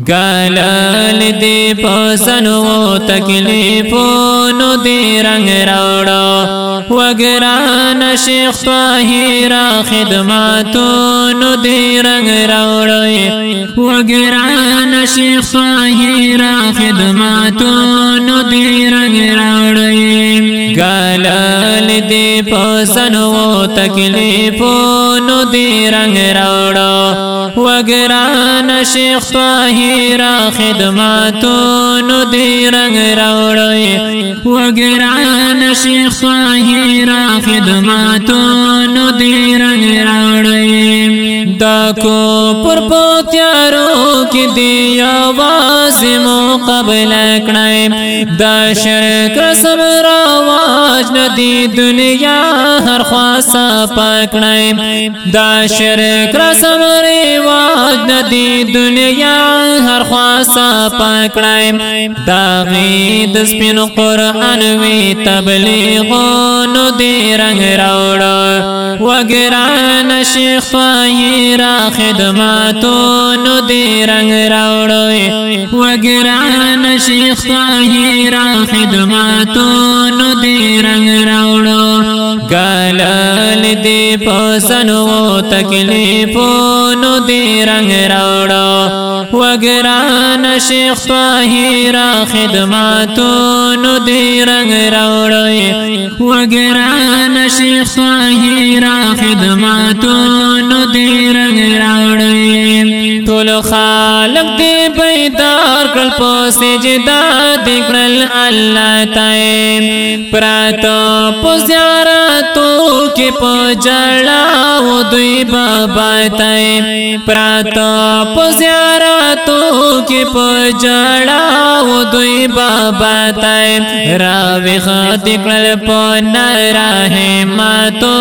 گلال دی پسنو تکلیفونو دی رنگ روڑو وگران شیخ طاہیرہ خدماتونو دی رنگ روڑو وگران شیخ طاہیرہ خدماتونو دی رنگ روڑو گلال دی پسنو تکلیفونو دی رنگ روڑو وگران شیخ طاہیرہ خدماتون دی رنگ روڑی وگران شیخ طاہیرہ خدماتون دی رنگ روڑی دا کو پر پوتیارو کی دی آواز مقبل اکنائی دا شرک رسم رواج ندی دنیا ہر خواصا پاکنائی دا شرک رواج ندی دنیا ہر خواصا پکڑائم داغی دسپین قرآن وی تبلیغون دی رنگ روڑا وگران شیخ فایرا خدماتو نو دی رنگ روڑا وگران شیخ فایرا خدماتو نو دی رنگ روڑا دی پسنو تکلیفون دی رنگ روڑو وگران شیخ طاہیرہ خدماتون دی رنگ روڑو وگران شیخ طاہیرہ خدماتون دی رنگ روڑو تول خالق دی بیدار کل پو سجدہ دکڑل اللہ تائیم پراتو پو زیارتو کی پو جڑاو دوی بابا تائیم پراتا پزیاراتو کی پجڑاو دوی بابا تائم راوی خاتی کل پو نراہ ماتو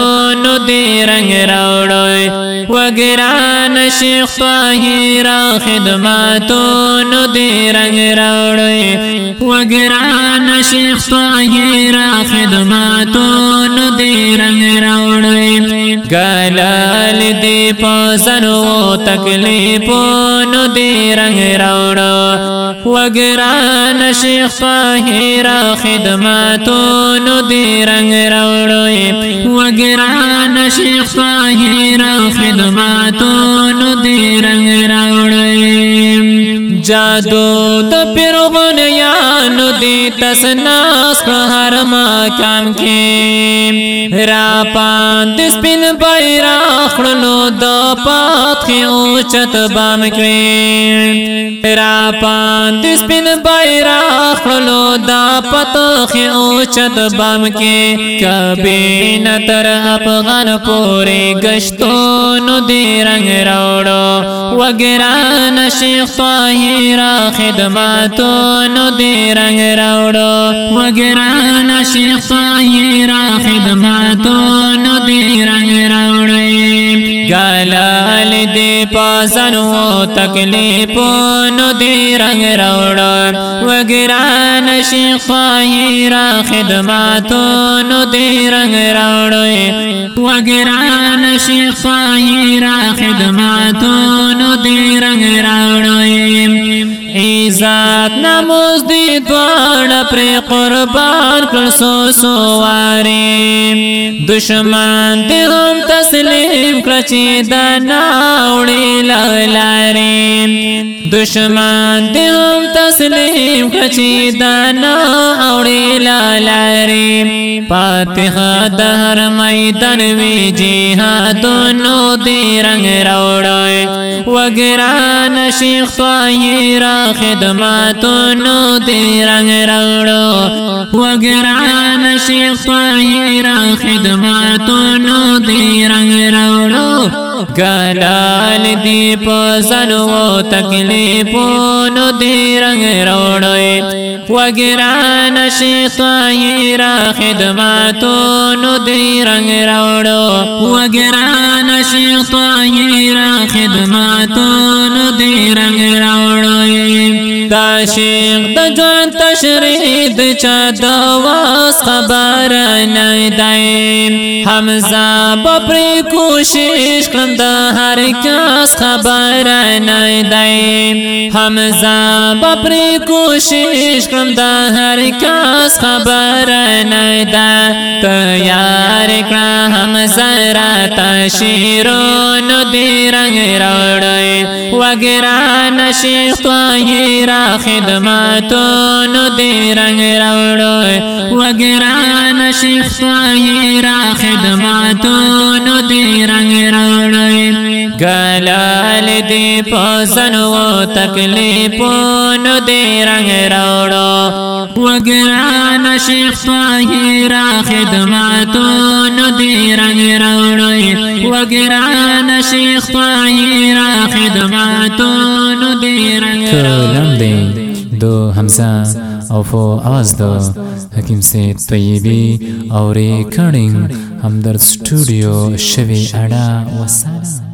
نو دی رنگ روڑوی وگران شیخ طاہیرہ خدماتو نو دی رنگ روڑوی وگران شیخ طاہیرہ خدماتو نو دی رنگ روڑوی گلال دی پاسنو تکلیفونو دی رنگ روڑو وگران شیخ طاہیرہ خدماتونو دی رنگ روڑو وگران شیخ طاہیرہ خدماتونو دی رنگ روڑو جادو دی تسناس ہر مکان کی۔ را پان دس پن بیرا خڑلو د پات خی اوچت بام کی۔ را پان دس پن بیرا خڑلو دا پت خی اوچت بام کی۔ کبھی نتر افغان پوری گشتو۔ نو دی رنگ روڑو وگران شیخ طاہی را خدماتو نو دی رنگ روڑو وگران شیخ طاہرہ دی پاسنو نو دی رنگ روڑو وگران شیخ طاہرہ خدماتو نو دی رنگ روڑو وگران شیخ طاہرہ خدماتو نو دی رنگ روڑو عزت نموز دی دوار پر قربان کر سو سواری دشمن دی ہم تسلیم کرچی دناوڑی لالاری دشمن دی ہم تسلیم کرچی دناوڑی لالاری پاتخ دہر میدن وی جہادونو دی رنگ روڑوئے وگران شیخ طاہرہ خدماتونو دی رنگ روڑو وگران شیخ طاہرہ خدماتونو دی رنگ روڑو۔ گلال دی پسنو تکلیفونو دی رنگ روڑوئے۔ وگران شیخ طاہرہ خدماتونو دی رنگ روڑو۔ وگران شیخ طاہرہ خدماتونو دی رنگ روڑوئے تاشیق د جون تشرید چا د واس خبر نه دایم حمزه پر کوشش کړم د هر کس خبر نه دایم حمزه پر کوشش کړم د هر کس خبر نه دا تیار کړه حمزه را تشیرون دی رنگ روړی وګران شیخ طاهرا خدماتون دی رنگ روڑو وگران شیخ طاہرا خدماتون دی رنگ روڑو گلال دی پوزن و تکلیفون دی رنگ روڑو وگران شیخ طاہرا خدماتون دی رنگ روڑو وگران شیخ طاہرا خدماتون دی رنگ روڑو دو حمزہ او فو آواز دو حکیم سے طیبی اور ریکارڈنگ ہمدرد سٹوڈیو شوی اڑا وسلام